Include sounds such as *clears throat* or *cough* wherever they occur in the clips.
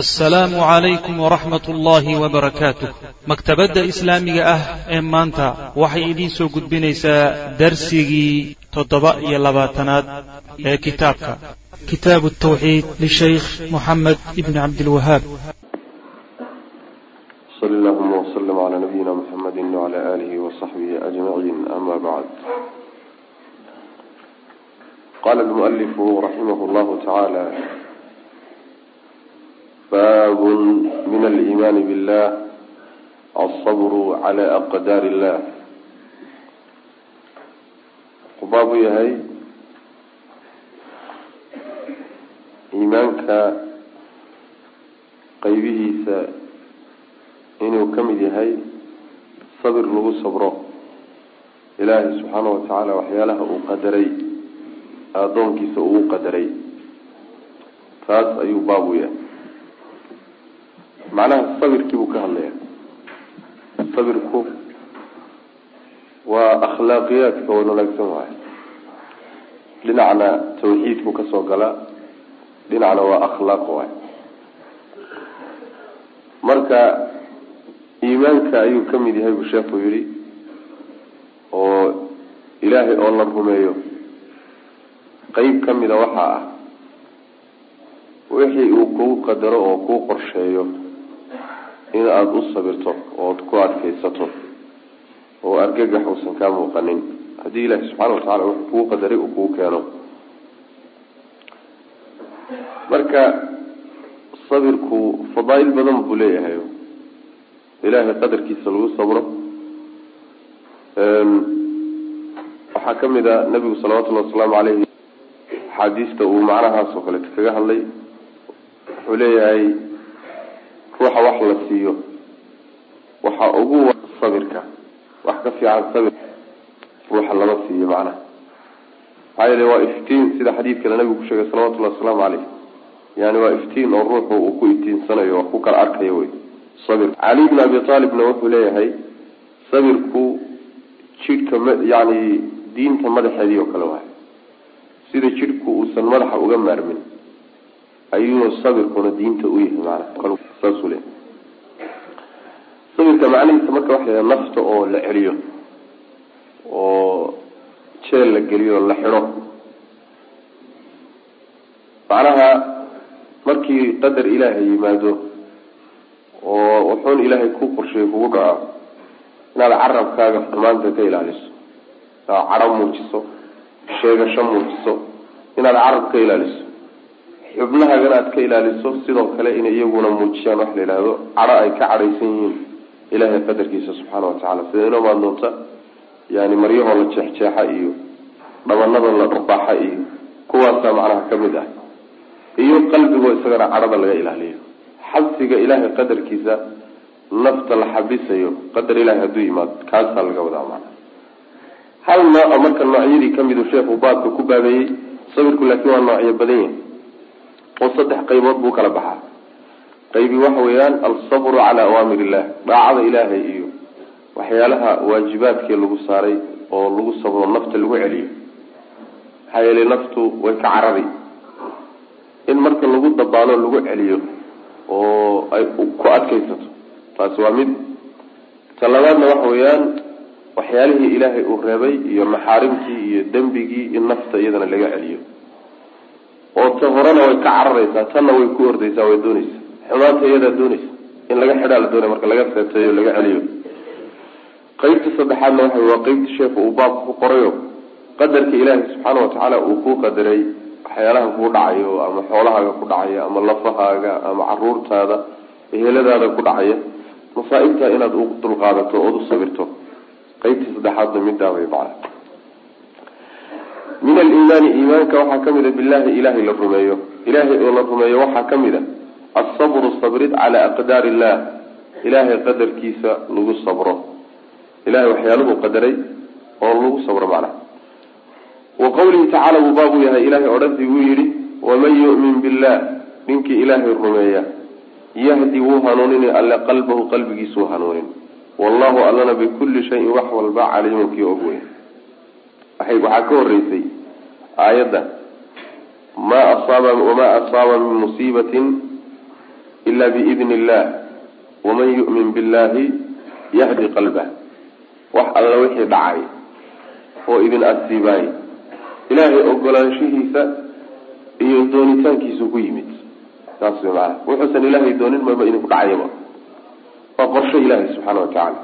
assalaamu calaykum waraxmat ullaahi wabarakaatuh maktabadda islaamiga ah ee maanta waxay idiin soo gudbinaysaa darsigii toddoba iyo labaatanaad ee kitaabka. Kitaabu tawxiid lishaykh moxamed ibni cabdilwahaab sal allahuma wslm cala nabiyina mxamedi wcala alihi wasaxbihi ajmaciin ama bacd qala lmualifu raximah llahu tacaala bab min aliimaani billah alsabru cala aqdaari illah wuxuu baabu yahay iimaanka qeybihiisa inuu ka mid yahay sabir lagu sabro. Ilaahay subxaana wa tacaala waxyaalaha uu qadaray addoonkiisa uu qadaray. Taas ayuu baabu yahay macnaha sabirkii buu ka hadlaya sabirku waa akhlaaqiyaadka wan wanaagsan waayo dhinacna tawxiidku ka soo galaa. Dhinacna waa akhlaaq waay marka iimaanka ayuu ka mid yahay buu sheekhu yihi oo ilaahay oo la rumeeyo. Qeyb ka mida waxaa ah wixii uu kuu qadaro oo kuu qorsheeyo in aada u sabirto ood ku adkaysato oo argagax uusan kaa muuqanin. Haddii ilaahi subxaana watacala wuxuu kugu qadaray uu kugu keeno. Marka sabirku fadaail badan buu leeyahay. Ilaahay qadarkiisa lagu sabro. Waxaa ka mid a nabigu salawatullahi wasalaamu caleyhi axaadiista uu macnahaas oo kaleeto kaga hadlay. Wuxuu leeyahay ruuxa wax la siiyo. Waxa ugu sabirka. Wax ka fiican sabir. Ruuxa lama siiyo macnaha maxaa yeele waa iftiin sida xadiidkana nabigu ku sheegay salawatullahi wasalaamu caleyh yani waa iftiin oo ruuxu uu ku iftiinsanayo wax ku kala arkayo wey. Sabir. Cali bn abi aalibna wuxuu leeyahay sabirku jidhka yani diinta madaxeedii oo kale waay sida jidhku uusan madaxa uga maarmin ayuu sabirkuna diinta u yahay maana saasuu leeyahy sabirka macnihiisa marka waxa la nafta oo la celiyo oo jeel la geliyo la xidho macnaha markii qadar ilaahay yimaado oo wuxuun ilaahay ku qorsheey kugu dhaco inaad carabkaaga xumaanta ka ilaaliso inaad cadho muujiso sheegasho muujiso inaad carab ka ilaaliso xubnahaagana aad ka ilaaliso sidoo kale inay iyaguna muujiyaan wax la yidhaahdo cadho ay ka cadhaysan yihiin ilaahay qadarkiisa subxaana watacala sida inoo maad doonta yani maryahoo la jeexjeexa iyo dhabanada la dharbaaxa iyo kuwaasaa macnaha ka mid ah. Iyo qalbigoo isagana cadhada laga ilaaliyo. Xabsiga ilaahay qadarkiisa nafta la xabisayo qadar ilahay hadduu yimaado kaasaa laga wadaa maana hal nooco marka noocyadii kamidu sheekhu baabka ku baabeeyey sabirku laakiin waa noocyo badan yahay oo saddex qaybood buu kala baxaa. Qaybi waxa weeyaan alsabru cala awaamir illah daacada ilaahay iyo waxyaalaha waajibaadkii lagu saaray oo lagu sabro nafta lagu celiyo. Maxaa yeelay naftu way ka carari. In marka lagu dabaalo lagu celiyo oo ay ku adkaysato taasi waa mid. Ta labaadna waxa weeyaan waxyaalihii ilaahay uu reebay iyo maxaarimtii iyo dembigii in nafta iyadana laga celiyo oo ta horena way ka cararaysaa tanna way ku ordaysaa way doonaysa xumaanta iyadaa doonaysa. In laga xidhaa la doonaya marka laga seeteeyo laga celiyo. Qeybta saddexaadna waxa waa qeybta sheekhu uu baabka ku qorayo. Qadarka ilaahay subxaana watacaala uu ku qadaray waxyaalaha kuu dhacayo ama xoolahaaga ku dhacaya ama lafahaaga ama caruurtaada eheladaada ku dhacaya. Masaaibta inaad u dulqaadato ood u sabirto. Qeybta saddexaadna midaabay macna min aliimaani iimaanka waxaa ka mid a billahi ilahay la rumeeyo. Ilahay oo la rumeeyo waxaa ka mid a alsabru sabrid cala aqdaari illah ilahay qadarkiisa lagu sabro. Ilahay waxyaaluhu qadaray oo lagu sabro macnaha. Wa qawlihi tacala wuu baabu yahay. Ilahay odhantii wuu yihi waman yu'min billah ninkii ilaahay rumeeya yahdi wuu hanuunin alle qalbahu qalbigiisuu hanuunin wallahu allana bikulli shayin wax walba caliimun kii og wey waxaa ka horeysay aayadda maa asaaba wamaa asaaba min musiibatin ila biidni illah waman yu'min billahi yahdi qalbah. Wax alla wixii dhacay oo idin asiibaay ilaahay ogolaanshihiisa iyo doonitaankiisu ku yimid. Saas way maana wuxuusan ilaahay doonin maba idinku dhacayaba. Waa qorsho ilaahay subxaana watacaala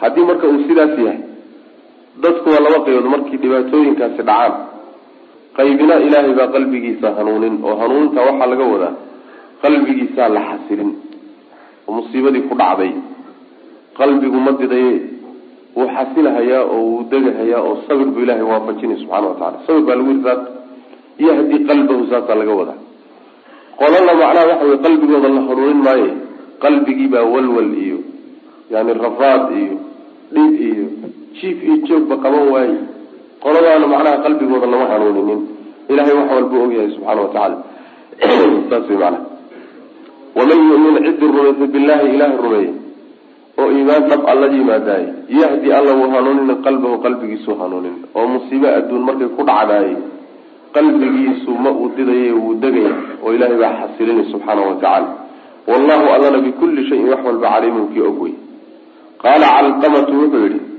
haddii marka uu sidaas yahay dadku waa laba qaybood. Markii dhibaatooyinkaasi dhacaan qaybina ilaahay baa qalbigiisa hanuunin oo hanuuninta waxaa laga wadaa qalbigiisaa la xasilin oo musiibadii ku dhacday. Qalbigu ma didaye wuu xasilahayaa oo wuu degahayaa oo sabir buu ilahay waafajinay subxana wa tacala sabir baa lagu yiri saas yahdi qalbahu saasaa laga wadaa. Qolana macnaha waxa wey qalbigooda la hanuunin maaye. Qalbigii baa walwal iyo yani rafaad iyo dhib iyo jiif iyo joogba qaban waaye qoladaana macnaha qalbigooda lama hanuuninin. Ilahay wax walbuu ogyahay subxaana wa tacaala. *clears throat* Saas wey macnaha. Waman yumin cidii rumaysa billahi ilahay rumeeye oo iimaan dhab alla yimaadaay yahdi alla wuu hanuunin qalbahu qalbigiisu hanuunin. Oo musiibe adduun markay ku dhacdaay qalbigiisu ma uu didaye wuu degaya oo ilaahay baa xasilinay subxaana wa tacaala. Wallahu allana bikulli shayin wax walba caliimun kii og wey qaala calqamatu wuxuu yihi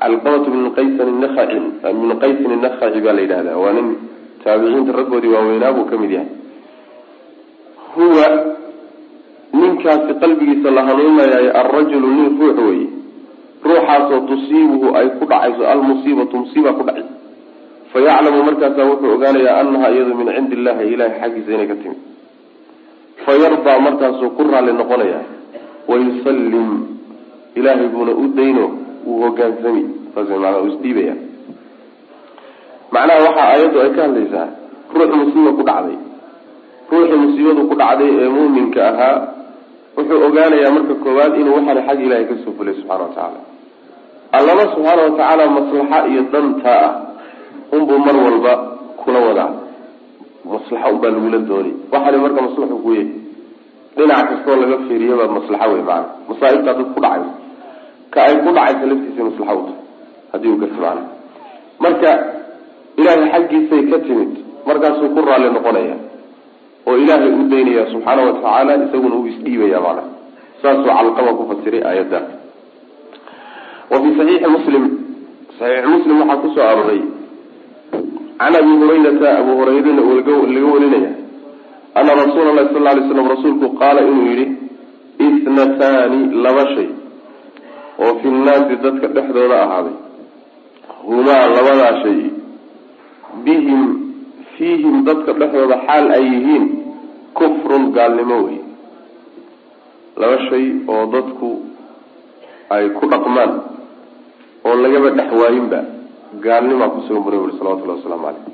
calqamatu min qaysin nakhaci min qaysin nakhaci baa la yidhahdaa waa nin taabiciinta raggoodii waaweynaa buu ka mid yahay. Huwa ninkaasi qalbigiisa la hanuuninayay alrajulu nin ruux weye ruuxaasoo tusiibuhu ay ku dhacayso. Almusiibatu musiiba ku dhaci. Fayaclamu markaasaa wuxuu ogaanayaa anaha iyadu min cindi illahi ilahay xaggiisa inay ka timid. Fayardaa markaasuu ku raalli noqonaya wayusallim ilaahay buuna u dayno wuu hogaansami saas maanaa uu isdhiibaya. Macnaha waxaa aayaddu ay ka hadlaysaa ruux musiiba ku dhacday. Ruuxii musiibadu ku dhacday ee muuminka ahaa wuxuu ogaanayaa marka koowaad inuu waxaana xag ilaahay ka soo fulay subxana wa tacaala. Allama subxaana watacaala maslaxa iyo dantaa ah unbuu mar walba kula wadaa. Maslaxa unbaa lagula dooni waxaani marka maslaxu kuye dhinac kastoo laga fiiriyaba maslaxa wey maana masaaibtaa dad ku dhacay ka ay ku dhacaysa laftiisa maslaxa u tahay uu maana marka ilaahay xaggiisay ka timid markaasuu ku raalli noqonaya oo ilaahay u daynaya subxaana wa tacaala isaguna uu isdhiibaya maana saasuu calqaba ku fasiray aayadda. Wa fi saxiixi muslim saxiix muslim waxaa ku soo aroray can abi hurayrata abu hurayrana laga warinaya ana rasuula lahi sal lay slam rasuulku qaala inuu yihi ithnataani laba shay oo fi nnaasi dadka dhexdooda ahaaday. Humaa labadaa shay. Bihim fiihim dadka dhexdooda xaal ay yihiin kufrun gaalnimo wey. Laba shay oo dadku ay ku dhaqmaan oo lagaba dhex waayinba gaalnimaa kusugan buna uri salawatullahi wasalaamu caleyh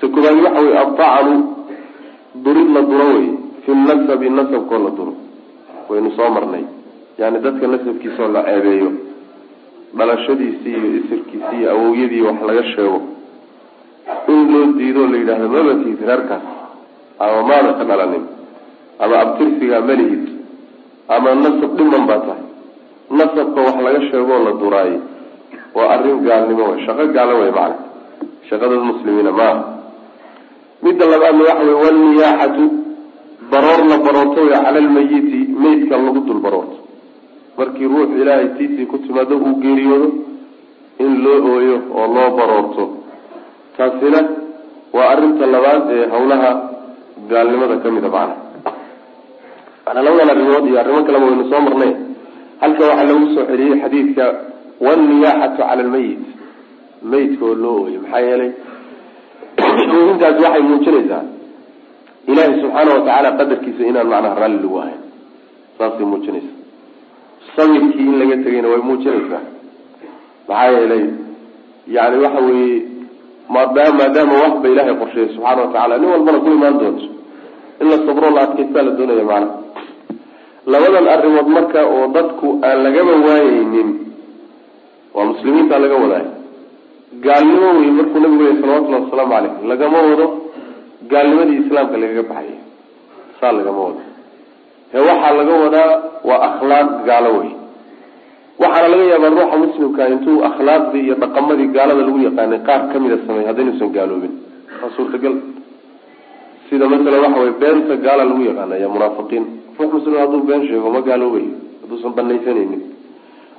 ta koobaad waxa weye adacnu durid la duro wey. Fi nasabi nasabkoo la duro. Waynu soo marnay yani dadka nasabkiisaoo la ceebeeyo dhalashadiisii iyo isirkiisii iyo awowyadii wax laga sheego in loo diidoo la yidhaahdo mabatihid reerkaas ama maada ka dhalanin ama abtirsigaa malihid ama nasab dhiman baa tahay nasabka wax laga sheegoo la duraayo waa arrin gaalnimo wey shaqo gaalo wey macana shaqadad muslimiina maaha midda labaadna waxa wey walniyaaxatu baroor la baroorto wey cala almayiti meydka lagu dul baroorto markii ruux ilaahay tiisii ku timaado uu geeriyoodo in loo ooyo oo loo baroorto. Taasina waa arrinta labaad ee hawlaha gaalnimada ka mid a macana manaa labadan arrimood iyo arrimo kaleba waynu soo marnay. Halka waxaa lagu soo celiyey xadiidka walniyaaxatu cala almayit meydka oo loo ooyo maxaa yeelay *clears throat* intaas waxay muujinaysaa ilaahay subxaana watacaala qadarkiisa inaan macnaha raalli lagu ahayn. Saasay muujinaysaa sabirkii in laga tegayna way muujinaysaa. Maxaa yeelay yani waxa weeye maadaama maadaama waxba ilaahay qorsheeyay subxaana watacaala nin walbana ku imaan doonto. In la sabro la adkaystaa la doonaya macnaha labadan arrimood marka oo dadku aan lagaba waayeynin waa muslimiinta laga wadaayo. Gaalnimo wey markuu nabigu lehy salawatullahi wasalaamu caleyh lagama wado gaalnimadii islaamka lagaga baxayo saa lagama wado ee waxaa laga wadaa waa akhlaaq gaalo wey waxaana laga yaabaa ruuxa muslimka intuu akhlaaqdii iyo dhaqamadii gaalada lagu yaqaanay qaar kamida sameey haddaynuusan gaaloobin. Waa suurtagal. Sida masalan waxa weye beenta gaala lagu yaqaana iyo munaafiqiin. Ruux muslim hadduu been sheego ma gaaloobayo hadduusan banaysanaynin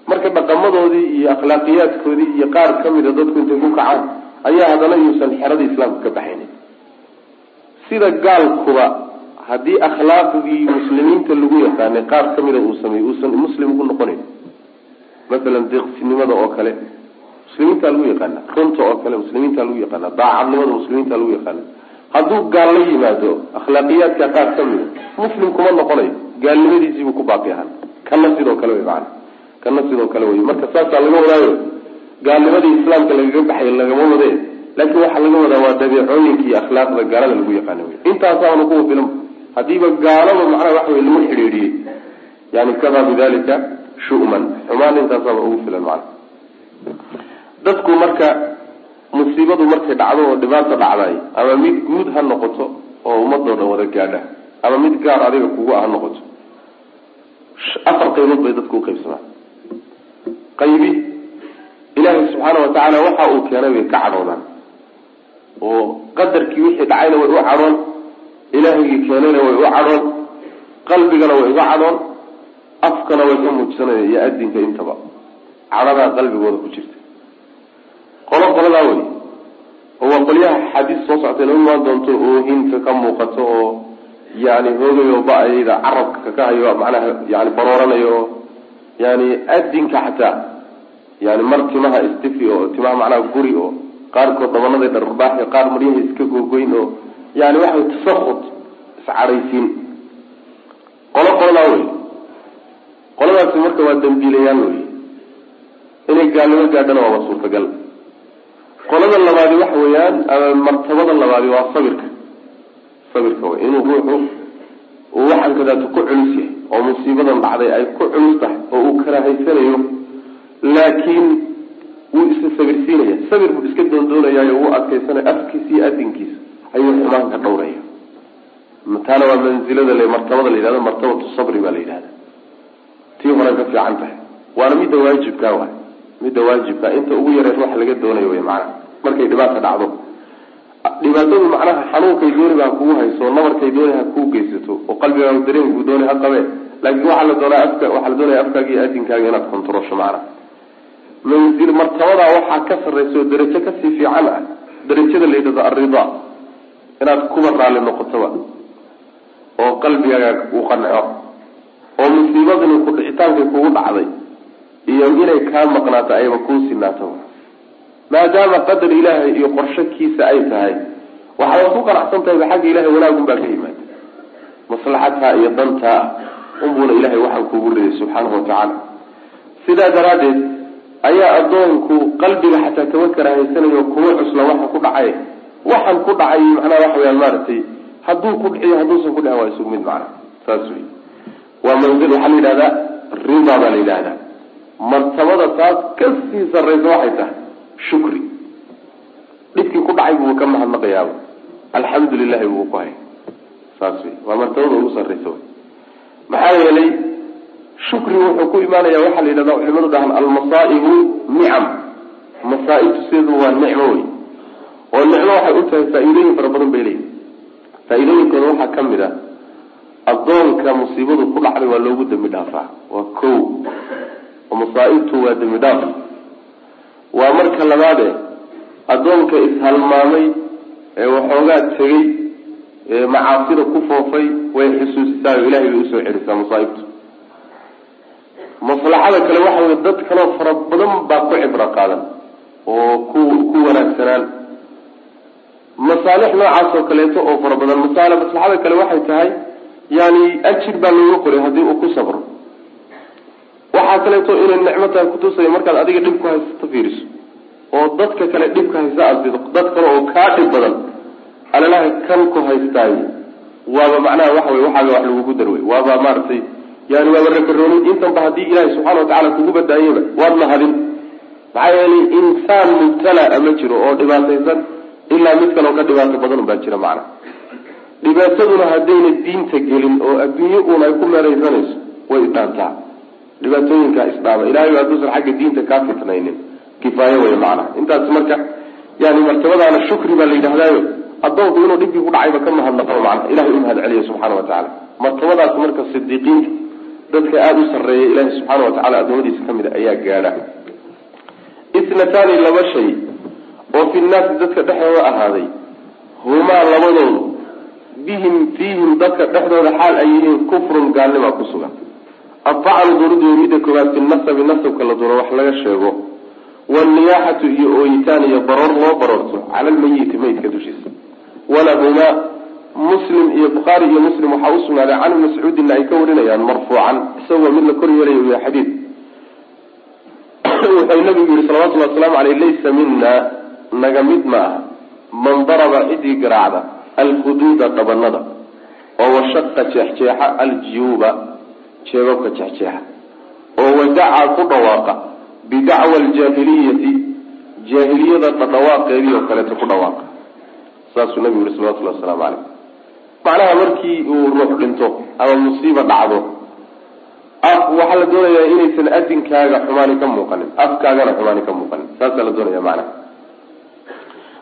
marka dhaqamadoodii iyo akhlaaqiyaadkoodii iyo qaar kamida dadku intay ku kacaan ayaa haddana yuusan xerada islaamka ka baxaynin. Sida gaalkuba haddii akhlaaqdii muslimiinta lagu yaqaanay qaar kamida uu sameeyey uusan muslim ugu noqonayn masalan deeqsinimada oo kale muslimiinta lagu yaqaana runta oo kale muslimiinta lagu yaqaana daacadnimada muslimiinta lagu yaqaana hadduu gaal la yimaado akhlaaqiyaadka qaar kamida muslim kuma noqonayo gaalnimadiisiibuu ku baaqi ahaan. Kana sidoo kale wey maana kana sidoo kale wey marka saasaa laga wadaayo gaalnimadii islaamka lagaga baxay lagama wadee. Laakiin waxaa laga wadaa waa dabeecooyinka akhlaaqda gaalada lagu yaqaana wey intaasaana kuwa filan hadiiba gaalada macnaha waxa wey lagu xidhiidhiyey yani kafaa bidalika shu'man. Xumaan intaasaaba ugu filan macana dadku marka musiibadu markay dhacdo oo dhibaata dhacday ama mid guud ha noqoto oo ummadoo dhan wada gaadha ama mid gaar adiga kugu ah ha noqoto afar qaybood bay dadku uqaybsamaan qaybi ilaahay subxaana watacaala waxa uu keenay bay ka cadhoodaan. Oo qadarkii wixii dhacayna way u cadhoon ilaahygii keenayna way u cadhoon qalbigana way uga cadhoon afkana way ka muujsanaya iyo adinka intaba. Cadhadaa qalbigooda ku jirta. Qolo qoladaa wey oo waa qolyaha xadiis soo soctay la imaan doonto oohinka ka muuqato oo yani hoogayo ba'ayda carabka kaka hayo macnaha yani barooranayo oo yani adinka xataa yani mar timaha istifi oo timaha macnaha guri oo qaarkood dabanaday dharbaax qaar maryaha iska googoyn oo yani waxay tasakut iscadhaysiin qolo qoladaa wey qoladaasi marka waa dambiilayaan wey inay gaalnimo gaadhana waaba suurtagal. Qolada labaadi waxa weeyaan ama martabada labaadi waa sabirka. Sabirka wey inuu ruuxu uu waxaan kadaatu ku culus yahay oo musiibadan dhacday ay ku culus tahay oo uu karahaysanayo laakiin wuu isa sabirsiinaya. Sabir buu iska doondoonayayo wuu adkaysanaya afkiisa iyo adinkiisa ayuu xumaan ka taana waa manzilada l martabada la yidhahdo martabatu sabri baa la yidhahda tii hore ka fiican tahay. Waana midda waajibka waay. Midda waajibka inta ugu yareen wax laga doonayo wey macnaha markay dhibaata dhacdo. Dhibaatadu macnaha xanuunkay dooniba ha kugu hayso nabarkay dooni ha kuu geysato oo qalbigaaga dareenkuu dooni ha qabee. Laakiin waxaa la doonaa afka waxaa la doonaya afkaaga iyo adinkaaga inaad kontarosho macnaha manzil martabadaa waxaa ka sarraysa oo darajo ka sii fiican ah. Darajada la yidhahdo alrida inaad kuba raalli noqotoba oo qalbigaaga uu qanco. oo musiibadani dhicitaankay kugu dhacday. iyo inay kaa maqnaato ayba kuu sinaato. maadaama qadar ilaahay iyo qorshakiisa ay tahay waxaad ku qanacsan tahayba xagga ilahay wanaagun baa ka yimaada. maslaxadtaa iyo dantaa unbuuna ilahay waxaan kugu riday subxaanahu watacaala sidaa daraaddeed ayaa addoonku qalbiga xataa kama karahaysanayo kuma cusla waxa ku dhacay waxaan ku dhacay macnaha waxa weyaan maaragtay hadduu ku dhiciyo hadduusan ku dhicin waa isugu mid macnaha. Saas wey waa manzil waxaa la yidhahdaa rida baa la yidhahdaa. Martabada taas ka sii sarraysa waxay tahay shukri. Dhibkii ku dhacay buu ka mahadnaqayaaba. Alxamdu lilahi buu ku hay saas wey waa martabada ugu sarraysa maxaa yeelay shukri wuxuu ku imaanaya waxaa la yidhahda culimadu dhahan almasaa'ibu nicam masaa-ibtu waa nicmo wey oo nicmo waxay u tahay faa-iidooyin fara badan bay leeyihiin faa-iidooyinkooda waxaa ka mid a addoonka musiibadu ku dhacday waa loogu dembi dhaafaa waa ko oo masaa-ibtu waa dembi dhaaf. Waa marka labaade addoonka ishalmaamay ee waxoogaa tegey ee macaasida ku foofay way xusuusisaa oo ilahay bay u soo celisaa masaaibtu. Maslaxada kale waxa wey dad kaloo fara badan baa ku cibro qaadan oo ku ku wanaagsanaan masaalix noocaas oo kaleeto oo fara badan masaal maslaxada kale waxay tahay yani ajir baa looga qoray haddii uu ku sabro. Waxaa kaleeto inay nicmo tahay markaad adiga dhib ku haysato fiiriso oo dadka kale dhibka haysta aad sido dad kale oo kaa dhib badan alalaha kan ku haystaay waaba macnaha waxa wey waxaaga wax lagugu darwey waaba maaragtay yani waaba rakaroonin intanba haddii ilaahay subxana watacala kugu badaayaba waad mahadin. Maxaa yeelay insaan mubtalaa ma jiro oo dhibaataysan ilaa mid kaleo ka dhibaato badan unbaa jira macna. Dhibaataduna haddayna diinta gelin oo adduunye uun ay ku meeraysanayso way idhaantaa dhibaatooyinkaa isdhaama ilahay ba hadduusan xagga diinta kaa fitnaynin. Kifaayo wey macnaha intaas marka yani martabadaana shukri baa la yidhahdaayo addoonku inuu dhibkii ku dhacayba ka mahadnaqo macnaha ilahay u mahad celiya subxaana wa tacaala. Martabadaas marka sidiiqiinta dadka aada u sarreeya ilaahay subxaana wa tacala addoomadiisa ka mid a ayaa gaadha. Itnataani laba shay oo fi nnaasi dadka dhexdooda ahaaday. Humaa labadoodu bihim fiihim dadka dhexdooda xaal ay yihiin kufrun gaalnimaa ku sugan. Adacnu duuridu midda koowaad fi nasabi nasabka la duro wax laga sheego. Waalniyaaxatu iyo ooyitaan iyo baroor loo baroorto cala almayiti meydka dushiisa. Walahumaa muslim iyo bukhaari iyo muslim waxaa usugnaaday can ibni ay ka warinayaan marfuucan isagoo mid la kor yeelaya u yahay xadiid. *coughs* Wuxuu nabigu yihi salawatullhi wasalaamu aleyh laysa mina naga mid ma aha man daraba cidii garaacda alkhuduuda dhabanada oo washaqa jeexjeexa aljiyuuba jeebabka jeexjeexa oo wadacaa ku dhawaaqa bidacwa aljaahiliyati jaahiliyada dhadhawaaqeedii oo kaleeto ku dhawaaqa. Saasuu nabigu yihi salawatullahi wasalaamu caleyh macnaha markii uu ruux dhinto ama musiiba dhacdo af waxaa la doonayaa inaysan adinkaaga xumaani ka muuqanin afkaagana xumaani ka muuqanin. Saasaa la doonaya macnaha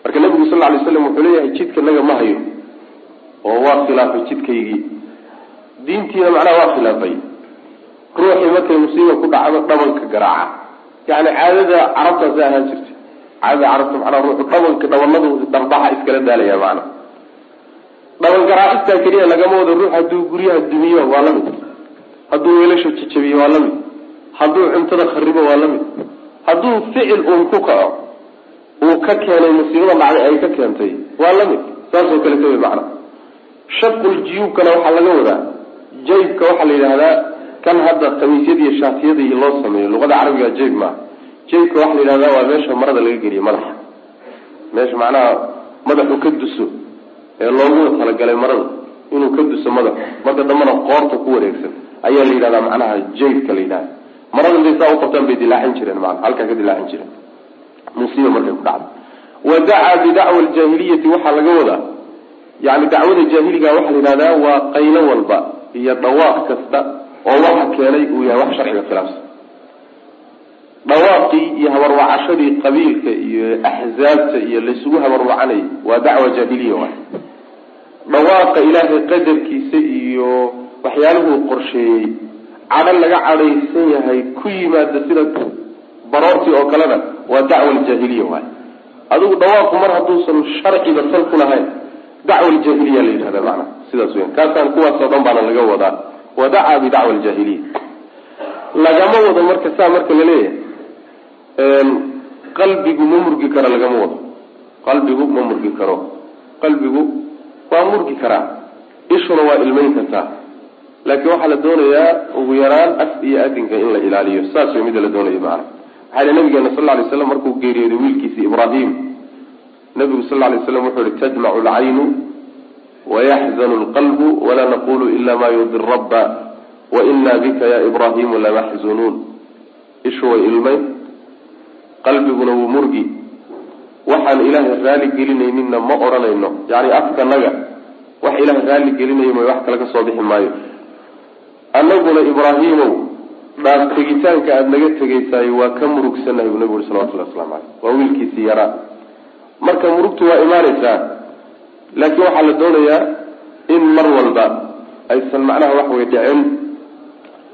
marka nabigu sal lay slam wuxuu leeyahay jidka naga ma hayo. Oo waa khilaafay jidkaygii. Diintiina macnaha waa khilaafay. Ruuxii markay musiiba ku dhacdo dhabanka garaaca. Yani caadada carabtaasa ahaan jirta. Caadada carabta macnaha ruuxu dhabanka dhabanadu darbaxa iskala daalaya macna. Dhaban garaacistaa keliya lagama wado ruux hadduu guryaha dumiyo waa la mid. Hadduu weelasha jajabiyo waa la mid. Hadduu cuntada kharibo waa la mid. Hadduu ficil uun ku kaco uu ka keenay musiibada dhacday ay ka keentay. Waa la mid. Saasoo kale ka wey macna shaqul jiyuubkana waxaa laga wadaa. Jaybka waxaa la yidhahdaa kan hadda khamiisyada iyo shaatiyada iyo loo sameeyo luqada carabiga jayb maaha jaybka waxaa la yidhahdaa waa meesha marada laga geliyo madaxa. Meesha macnaha madaxu ka duso ee loogu talagalay marada inuu ka duso madaxu marka dambana qoorta ku wareegsan ayaa la yidhahdaa macnaha jaybka la yidhahda marada intay saa uqabtaan bay dilaacin jireen maana halkaa ka dilaacin jireen musiiba markay ku dhacdo. Wa dacaa bidacwa aljaahiliyati waxaa laga wadaa yani dacwada jaahiliga waxaa la yidhahdaa waa qaylo walba iyo dhawaaq kasta oo waxa keenay uu yahay wax sharciga khilaafsan. Dhawaaqii iyo habarwacashadii qabiilka iyo axzaabta iyo laysugu habarwacanayay waa dacwa jaahiliya waay. Dhawaaqa ilaahay qadarkiisa iyo waxyaaluhuu qorsheeyey cadho laga cadhaysan yahay ku yimaada sida baroortii oo kalena waa dacwa aljaahiliya waay. Adigu dhawaaqu mar hadduusan sharciba sal ku lahayn dacwa aljaahiliya la yidhahda macnaha sidaas weyan kaasaan kuwaasoo dhan baana laga wadaa. Wadacaa bidacwa aljaahiliya. Lagama wado marka saa marka la leeyahay qalbigu ma murgi karo lagama wado. Qalbigu ma murgi karo. Qalbigu waa murgi karaa. Ishuna waa ilmayn kartaa. Laakiin waxaa la doonayaa ugu yaraan af iyo adinka in la ilaaliyo. Saas way mida la doonayo macana maxaa nabigeena sal ly slam markuu geeriyooday wiilkiisi ibraahim. Nabigu sal lay slam wuxuu yihi tadmacu lcaynu wayaxzanu lqalbu walaa naqulu ila ma yurdi rabba waina bika ya ibraahimu lamaxzunuun ishu way ilmayn qalbiguna wuu murgi. Waxaan ilaahay raali gelinayninna ma odhanayno yani afkanaga wax ilaahay raali gelinayo may wax kale ka soo bixi maayo. Annaguna ibraahimow dhaaf tegitaanka aada naga tegaysaay waa ka murugsanahay buu nabigu uri salawatullahi waslamu caleyh waa wiilkiisii yaraa marka murugtu waa imaanaysaa laakiin waxaa la doonayaa in mar walba aysan macnaha wax way dhicin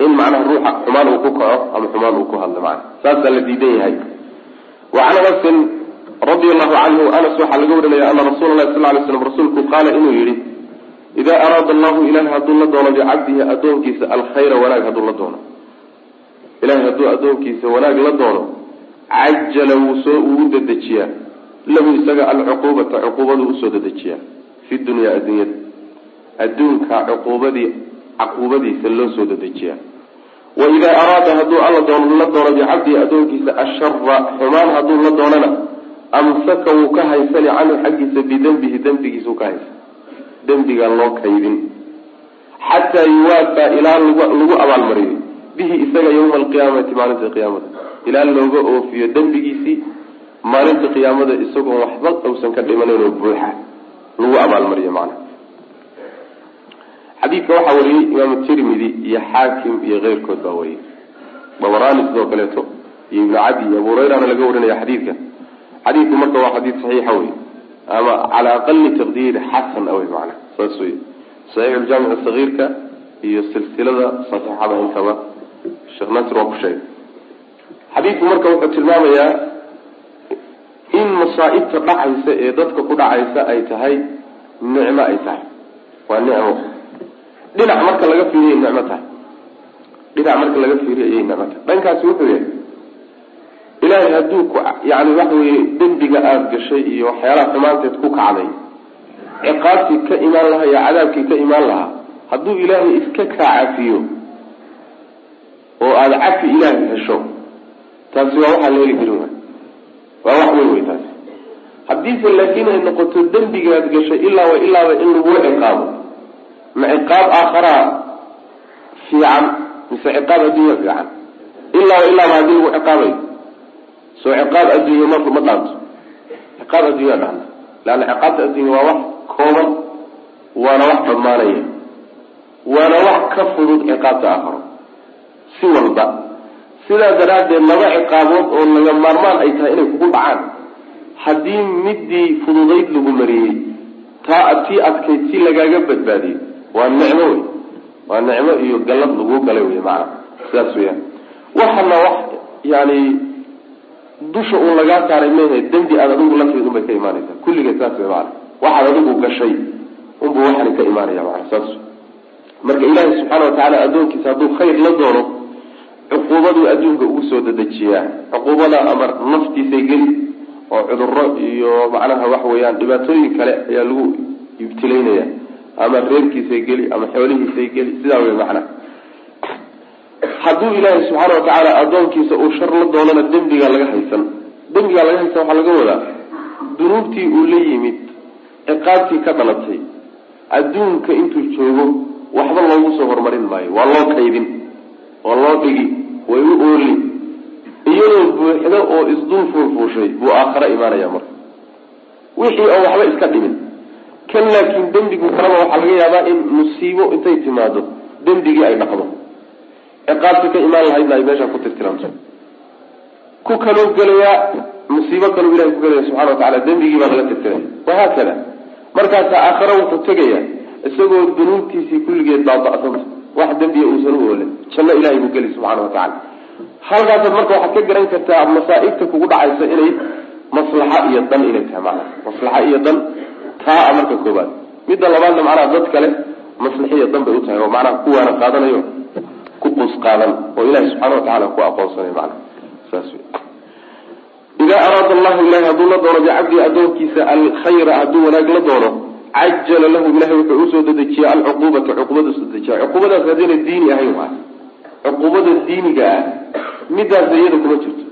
in macnaha ruuxa xumaan uu ku kaco ama xumaan uu ku hadlo macana saasaa la diidan yahay. Wacan anasin radia allahu canhu anas waxaa laga warinaya ana rasuula lahi sal lay slam rasuulku qaala inuu yihi idaa araada allahu ilahay hadduu la doono bicabdihi addoonkiisa alkhayra wanaag hadduu la doono ilahay hadduu addoonkiisa wanaag la doono cajala wuu soo uu dedejiyaa lahu isaga alcuquubata cuquubadu u soo dedejiyaa fi dunyaa adduunyada adduunka cuquubadii caquubadiisa loo soo dedejiyaa wa idaa araada hadduu alla doon la doono bicabdihi addoonkiisa ashara xumaan hadduu la doonana amsaka wuu ka haysani canhu xaggiisa bidembihi dembigiisuu ka haysan dembigaa loo kaydin. Xataa yuwaafaa ilaa lagu abaalmariyo bihi isaga yawma alqiyaamati maalinta qiyaamada. Ilaa looga oofiyo dembigiisii maalinta qiyaamada isagoon waxba uusan ka dhimanayn oo buuxa. Lagu abaalmariyo macnaha xadiidka waxaa wariyey imaamu tirmidi iyo xaakim iyo keyrkood baa wariyey dabaraani sidoo kaleeto iyo ibnu cadi iyo abu hurayrana laga warinaya xadiidka. Xadiidku marka waa xadiid saxiixa wey ama cala aqali taqdiir xasan awey macana saas wey saxiix ljaamic sagiirka iyo silsilada saxiixada intaba. Sheekh nasir waa ku sheegay. Xadiidku marka wuxuu tilmaamayaa in masaa'ibta dhacaysa ee dadka ku dhacaysa ay tahay nicmo ay tahay. Waa nicmo. Dhinac marka laga fiiriya nicmo tahay. Dhinac marka laga fiiriyo ayay nicmo tahay. Dhankaasi wuxuu yahay ilaahay hadduu ku yani waxa weye dembiga aada gashay iyo waxyaalaha xumaanteed ku kacday ciqaabtii ka imaan lahaa iyo cadaabkii ka imaan lahaa hadduu ilaahay iska kaa cafiyo oo aada cafi ilaahay hesho taasi waa waxaa la heli karin waay. Waa wax weyn wey taasi. Haddiise laakiin ay noqoto dembigaad gashay ilaa wa ilaaba in lagula ciqaabo ma ciqaab aakharaa fiican mise ciqaab adduunya fiican? Ilaa wa ilaaba haddii lagu ciqaabayo soo ciqaab adduunya ma ma dhaanto. Ciqaab addunya dhaanta leanna ciqaabta addunya waa wax kooban waana wax dhammaanaya waana wax ka fudud ciqaabta aakharo si walba. Sidaa daraaddeed laba ciqaabood oo laga maarmaan ay tahay inay kugu dhacaan. Haddii midii fududayd lagu mariyey taa tii adkayd si lagaaga badbaadiyo waa nicmo wey waa nicmo iyo gallad laguu galay wey macanaa sidaas weyaan waxana wax yani dusha uun lagaa saaray mehe dembi aad adigu lafteed unbay ka imaanaysaa. Kulligeed saas wey maana waxaad adigu gashay unbuu waxani ka imaanaya maana saas marka ilaahay subxaana watacaala addoonkiisa hadduu khayr la doono cuquubaduu adduunka ugu soo dedejiyaa cuquubada ama naftiisay geli oo cuduro iyo macnaha waxa weeyaan dhibaatooyin kale ayaa lagu ibtilaynaya ama reerkiisay geli ama xoolihiisay geli sidaa wey macnaha. Hadduu ilaahay subxaana watacaala addoonkiisa uu shar la doonana dembigaa laga haysan. Dembigaa laga haysan waxaa laga wadaa dunuubtii uu la yimid ciqaabtii ka dhalatay adduunka intuu joogo waxba loogu soo horumarin maayo. Waa loo kaydin waa loo dhigi way u ooli iyadoo buuxdo oo isdul fuulfuushay buu aakhare imaanaya marka wixii oo waxba iska dhimin kan laakiin dembigu kalaba waxaa laga yaabaa in musiibo intay timaado dembigii ay dhaqdo ciqaabti ka imaan lahaydna ay meeshaa ku tirtiranto ku kaluu gelayaa musiibo kaluu ilahay ku gelaya subxana watacala dembigii baa laga tirtiraya wahaakada markaasaa aakhare wuxuu tegayaa isagoo dunuubtiisii kulligeed baaba-santa wax dembiya uusan u oolin. Janno ilahay buu geli subxaana watacala halkaasaad marka waxaad ka garan kartaa masaa'ibta kugu dhacaysa inay maslaxa iyo dan inay tahay macnaha maslaxa iyo dan taa a marka koobaad midda labaadna macnaha dad kale maslaxiya dan bay u tahay oo macnaha kuwaana qaadanayo ku qus qaadan oo ilahi subxana watacala ku aqoonsanay macnaha. Saas wey idaa araada allahu ilahi hadduu la doono bicabdii addoonkiisa alkhayra hadduu wanaag la doono cajala lahu ilahay wuxuu u soo dedejiya alcuquubata cuqubada u soo dedejiya cuquubadaas haddayna diini ahayn waay cuquubada diiniga ah midaas iyada kuma jirto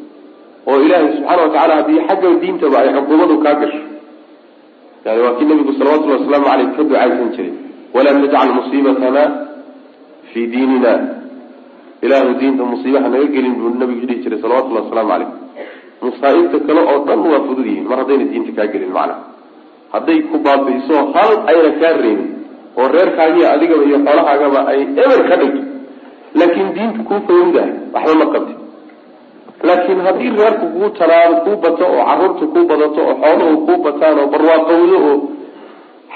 oo ilaahay subxaana watacala haddii xagga diintaba ay cuquubadu kaa gasho yani waa kii nabigu salawatullhi wasalaamu caleyh ka ducaysan jiray walaa tajcal musiibatana fii diinina ilaahu diinta musiibaha naga gelin buu nabigu dhihi jiray salawatullahi wasalaamu caleyh masaa'ibta kale oo dhan waa fudud yihiin mar haddayna diinta kaa gelin macnaha hadday ku baabi'iso hal ayna kaa reebin oo reerkaagiiyo adigaba iyo xoolahaagaba ay eber ka dhigto. Laakiin diinta kuu fawowdahay waxba ma qabti. Laakiin haddii reerku kuu talaabo kuu bato oo carruurta kuu badato oo xooluhu kuu bataan oo barwaaqowdo oo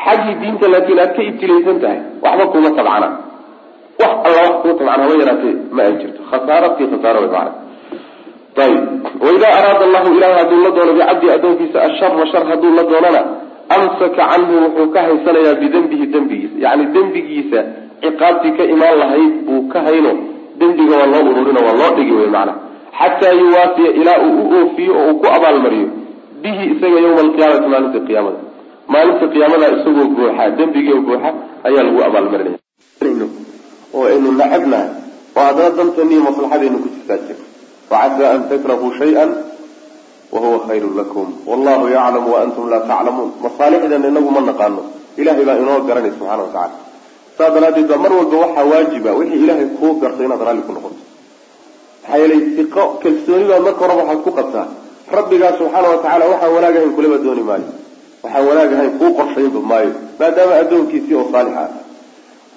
xaggii diinta laakiin aad ka ibtilaysan tahay waxba kuma tabcana. Wax alla wax kuu tabcana haba yaraatee ma ay jirto. Khasaaratii khasaaro way macana ayib waidaa araada allahu ilahi hadduu la doono bicabdi addoonkiisa ashara shar hadduu la doonana amsaka canhu wuxuu ka haysanayaa bidembihi dembigiisa. Yacni dembigiisa ciqaabtii ka imaan lahayd buu ka hayno. Dembiga waa loo ururino waa loo dhigi wey macana xataa yuwaafiya ilaa uu u oofiyo oo uu ku abaalmariyo. Bihi isaga yawma alqiyaamati maalinta qiyaamada. Maalinta qiyaamada isagoo buuxa dembigii buuxa ayaa lagu abaalmarinaya. Oo aynu nacabnahay oo haddana danteeni iyo maslaxadeenu ku jirtaa jir wacasaa an takrahuu shay-an wahuwa khayrun lakum wallahu yaclamu waantum laa taclamuun masaalixdan inagu ma naqaano ilahay baa inoo garanay subxana watacala saa daraadeed baa mar walba waxaa waajiba wixii ilaahay kuu garto inaad raalli ku noqoto maxaa yeelay siqo kalsooni baa marka horeba waxaad ku qabtaa rabbigaa subxaana watacaala waxaan wanaag ahayn kulaba dooni maayo waxaan wanaag ahayn kuu qorshaynba maayo maadaama addoonkiisii oo saalix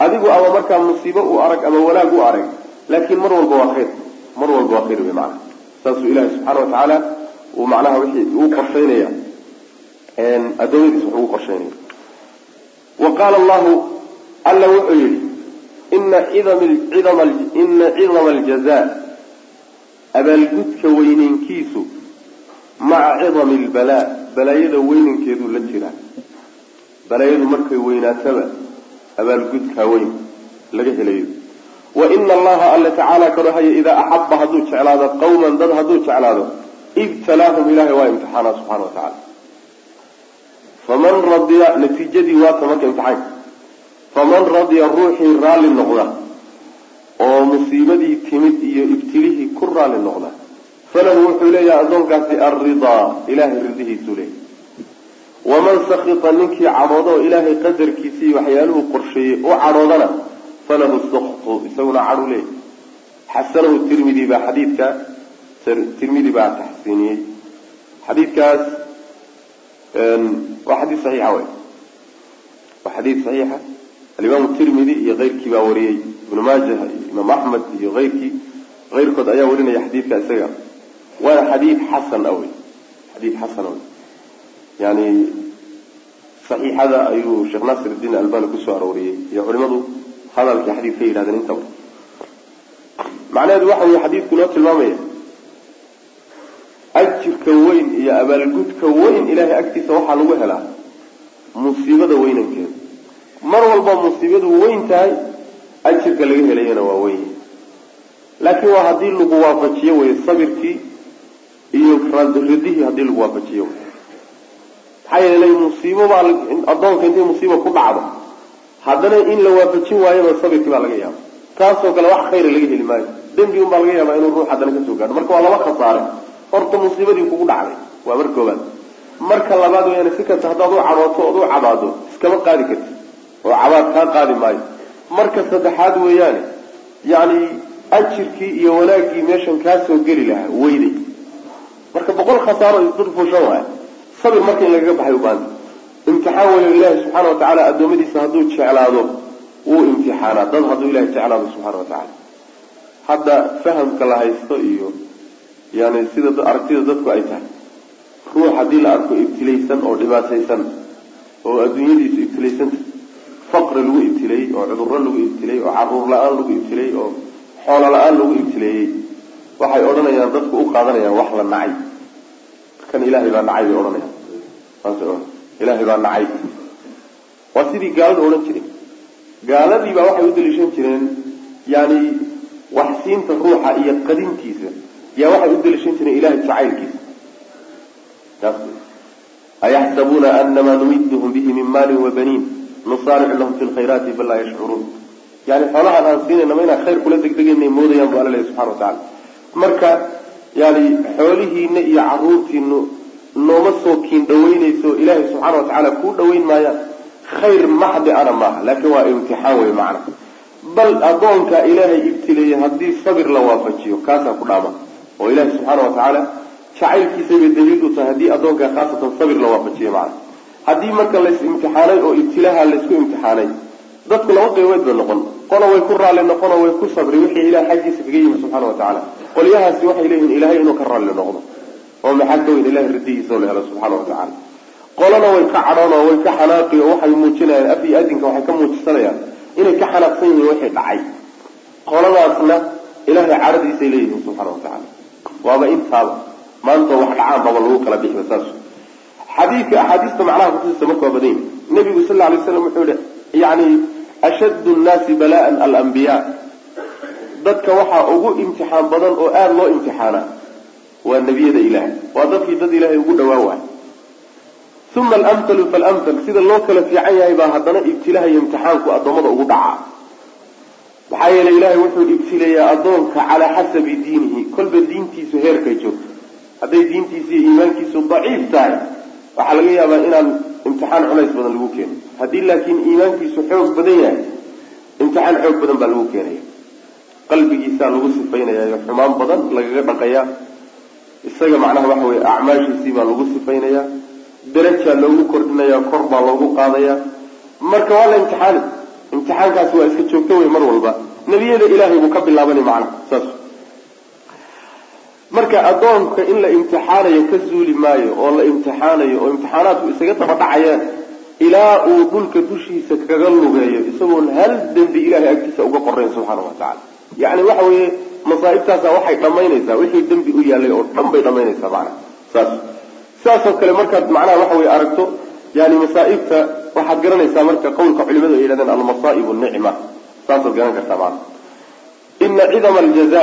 adigu ama markaa musiibo u arag ama wanaag u arag laakiin mar walba waa khayr mar walba waa khayr wey macana saasuu ilaahay subxaana watacaala uu macnaha wixii uu qorshaynaya adoomadiisa wax ugu qorsheynayo wa qaala allahu alla wuxuu yihi ina ina cidama aljaza abaalgudka weyneynkiisu maca cidami lbalaa balaayada weynankeeduu la jiraa balaayadu markay weynaataba abaalgudkaa weyn laga helayo. Wa ina allaha alla tacaala karohaya idaa axaba hadduu jeclaado qawman dad hadduu jeclaado ibtalaahum ilahay waa imtixaana subxana wa tacala faman radiya natiijadii waata marka imtixaanka faman radiya ruuxii raalli noqda oo musiibadii timid iyo ibtilihii ku raalli noqda falahu wuxuu leeyahay addoonkaasi alridaa ilahay ridihiisuu leeyahy waman sakita ninkii cadhooda oo ilaahay qadarkiisa iyo waxyaaluhu qorsheeyey u cadhoodana falahu saktu isaguna cadhu leeyahy xasanahu tirmidi baa xadiidka tirmidi baa taxsiiniyey xadiidkaas waa xadiid saxiixa wey waa xadiid saxiixa alimaamu tirmidi iyo keyrkii baa wariyey. Ibnu maajah iyo imaam axmed iyo eyrkii keyrkood ayaa warinaya xadiidka isaga. Waana xadiid xasan a wey xadiid xasan wey yani saxiixada ayuu sheekh naasir iddiin albani ku soo arooriyey. Iyo culimadu hadalkii xadiid ka yidhahdeen intaba macnaheedu waxa weye xadiidku inoo tilmaamaya ajirka weyn iyo abaalgudka weyn ilahay agtiisa waxaa lagu helaa musiibada weynankeeda mar walba musiibadu weyn tahay ajirka laga helayana waa weyn. Laakiin waa haddii lagu waafajiyo wey sabirkii iyo ridihii haddii lagu waafajiyo maxaa yeelay musiibo baa addoonka intay musiiba ku dhacdo haddana in la waafajin waayaba sabirkii baa laga yaaba taasoo kale wax khayra laga heli maayo. Dembi un baa laga yaabaa inuu ruux haddana ka soo gaadho. Marka waa laba khasaare horta musiibadii kugu dhacday. Waa mar koobaad marka labaad weyaan si kasta haddaad u cadhooto ood u cabaado iskama qaadi karti oo cabaad kaa qaadi maayo. Marka saddexaad weeyaane yacni ajirkii iyo wanaaggii meeshan kaa soo geli lahaa weyday. Marka boqol khasaaro isdurfushan waay. Sabir marka in lagaga baxay ubaanta imtixaan weyo ilaahi subxaana watacaala addoommadiisa hadduu jeclaado wuu imtixaanaa. Dad hadduu ilahay jeclaado subxana watacaala hadda fahamka la haysto iyo yani sida aragtida dadku ay tahay. Ruux haddii la arko ibtilaysan oo dhibaataysan oo adduunyadiisu ibtilaysanta faqri lagu ibtileeyey oo cudurro lagu ibtileeyey oo carruur la'aan lagu ibtileeyey oo xoolo la'aan lagu ibtileeyey waxay odhanayaan dadku u qaadanayaan wax la nacay. Kan ilaahay baa nacay bay odhanayaan. Ilaahay baa nacay. Waa sidii gaalada odhan jireen gaaladii baa waxay u daliishan jireen yani waxsiinta ruuxa iyo qadintiisa yaa waxay u daliishan jireen ilahay jacaylkiisa ayaxsabuuna anamaa numiduhum bihi min maalin wabaniin nusaaricu lahum fi lkhayraati bal laa yashcuruun. Yani xoolahaan aan siinayna ma inaan khayr kula degdegaynay moodayaan bu alla lehy subxana watacala marka yani xoolihiina iyo caruurtiinu nooma soo kiin dhaweynayso ilaahay subxaana watacaala kuu dhaweyn maayaan khayr maxdi ana maaha. Laakiin waa imtixaan wey macna. Bal addoonka ilaahay ibtileeyey haddii sabir la waafajiyo kaasaa ku dhaama oo ilaahay subxaana watacaala jacaylkiisay bay daliil u tahay haddii addoonka khaasatan sabir la waafajiyo macna haddii marka lays imtixaanay oo ibtilaha laysku imtixaanay dadku laba qaybood bay noqon. Qola way ku raalli noqonoo way ku sabri wixii ilahay xaggiisa kaga yimi subxana watacaala qolyahaasi waxay leeyihiin ilahay inuu ka raalli noqdo oo maxaa ka weyn ilahay ridihiisa oo la helo subxaana watacaala qolana way ka cadhoon oo way ka xanaaqi oo waxay muujinayaan af iyo adinka waxay ka muujisanayaan inay ka xanaaqsan yihiin wixii dhacay. Qoladaasna ilahay caradiisay leeyihiin subxaana watacaala waaba intaaba maanta wax dhacaan lagu kala bixiba saas xadiidka axaadiista macnaha kutusisa marka badan yahi sal alay slam wuxuu yihi yani ashaddu nnaasi bala'an alambiyaa dadka waxaa ugu imtixaan badan oo aada loo imtixaanaa waa nebiyada ilaahay. Waa dadkii dad ilaahay ugu dhawaa waay. Uma alamhalu faalamhal sida loo kala fiican yahay baa haddana ibtilaha iyo imtixaanku addoommada ugu dhacaa maxaa yeelay ilaahay wuxuu ibtileeyaa addoonka calaa xasabi diinihi. Kolba diintiisu heerkay joogto hadday diintiisi iyo iimaankiisu daciif tahay waxaa laga yaabaa inaan imtixaan culays badan lagu keeno haddii laakiin iimaankiisu xoog badan yahay imtixaan xoog badan baa lagu keenaya. Qalbigiisaa lagu sifaynaya xumaan badan lagaga dhaqaya. Isaga macnaha waxa weye acmaashiisii baa lagu sifaynaya darajaa loogu kordhinaya kor baa loogu qaadaya marka waa la imtixaani imtixaankaasi waa iska joogto wey mar walba. Nebiyada ilaahay buu ka bilaabani macna saas. Marka addoonka in la imtixaanayo ka zuuli maayo oo la imtixaanayo oo imtixaanaadku isaga daba dhacayaan ilaa uu dhulka dushiisa kaga lugeeyo isagoon hal dembi ilahay agtiisa uga qorayn subxaana wa tacala yacni waxa weeye masaa'ibtaasa waxay dhammaynaysaa wixii dembi u yaallay oo dhan bay dhammaynaysaa macana saas. Sidaasoo kale markaad macnaha waxa weye aragto yani masaa'ibta waxaad garanaysaa marka qowlka culimadu ay yidhahdeen almasaa'ibu nicma saasaad garan kartaa macana ina cidama aljaza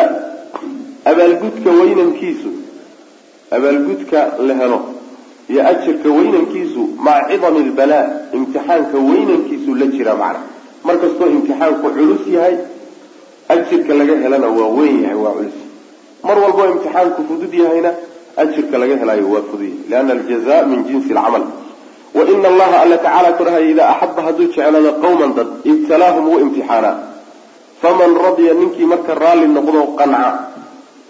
abaalgudka weynankiisu abaalgudka la helo iyo ajirka weynankiisu maca cidami albalaa imtixaanka weynankiisu la jira macna. Mar kastoo imtixaanku culus yahay ajirka laga helana waa weyn yahay waa culus. Mar walboo imtixaanku fudud yahayna ajirka laga helayo waa fudud yahay. Liana aljaza min jinsi alcamal wa ina allaha alla tacala korahaya idaa axaba hadduu jeclaado qawman dad ibtalaahum wuu imtixaanaa faman radiya ninkii marka raalli noqdo qanca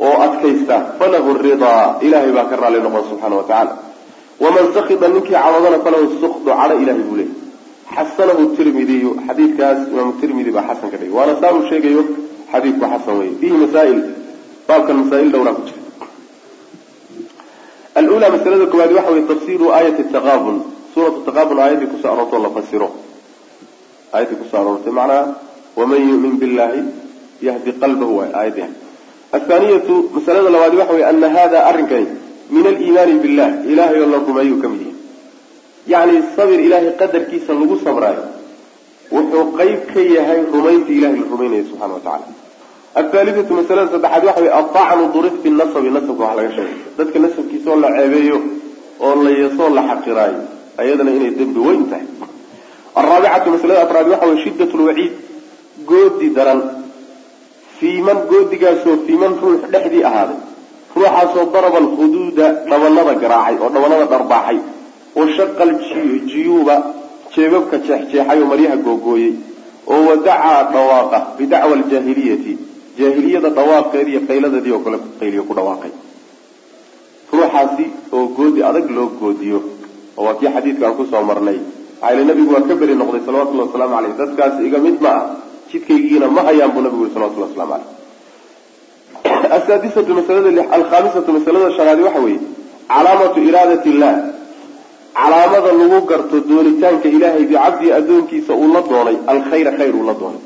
oo adkaysta falahu ridaa. Ilahay baa ka raalli noqon subxaana wa tacala waman sakida ninkii cawadana falahu sukdu cadho ilahay buu leeyay xasanahu tirmidiyu xadiidkaas imaamu tirmidi baa xasan ka dhigay. Waana saanu sheegayo xadiidku xasan weeye fiihi masaail baabkan masaail dhowraa ku jira. Alula masalada koowaad waxa weye tafsiru aayati taqaabun suuratu taqaabun aayaddii ku soo aroortoo la fasiro. Aayaddii ku soo aroortay macnaha waman yumin billahi yahdi qalbahu waay aayaddi athaaniyatu masalada labaad waxa weye ana hada arrinkani min aliimaani billah ilahay oo la rumeeyuu ka mid yahay. Yacni sabir ilaahay qadarkiisa lagu sabraayo wuxuu qeyb ka yahay rumaynta ilahay la rumaynaya subxana wa tacala athaalithatu masalada saddexaad waxa weye aطacnu durif fi nasabka wax laga sheegay. Dadka nasabkiisa oo la ceebeeyo oo la yeesoo la xaqiraayo ayadana inay dembi weyn tahay. Alraabicatu masalada afraad waxa weye shidat lwaciid goodi daran. Fii goodigaasoo fii man ruux dhexdii ahaaday. Ruuxaasoo daraba alkhuduuda dhabanada garaacay oo dhabanada dharbaaxay oo shaqa jiyuuba jeebabka jeexjeexay oo maryaha googooyey. Oo wadacaa dhawaaqa bidacwa aljaahiliyati. Jaahiliyada dhawaaqeed iyo qayladeedii oo kale qayliyo ku dhawaaqay. Ruuxaasi oo goodi adag loo goodiyo oo waa kii xadiidka aan ku soo marnay. Maxaa nabigu waa ka beri noqday salawatullahi wasalaamu caleyh dadkaas iga mid ma ah jidkaygiina ma hayaan buu nabigu yiri salawatullahi waslamu caleyh asaadisatu masalada alkhaamisatu masalada shanaadi waxa weeye calaamatu iraadat illah calaamada lagu garto doonitaanka ilaahay bicabdii addoonkiisa uu la doonay alkhayra khayr uu la doonay.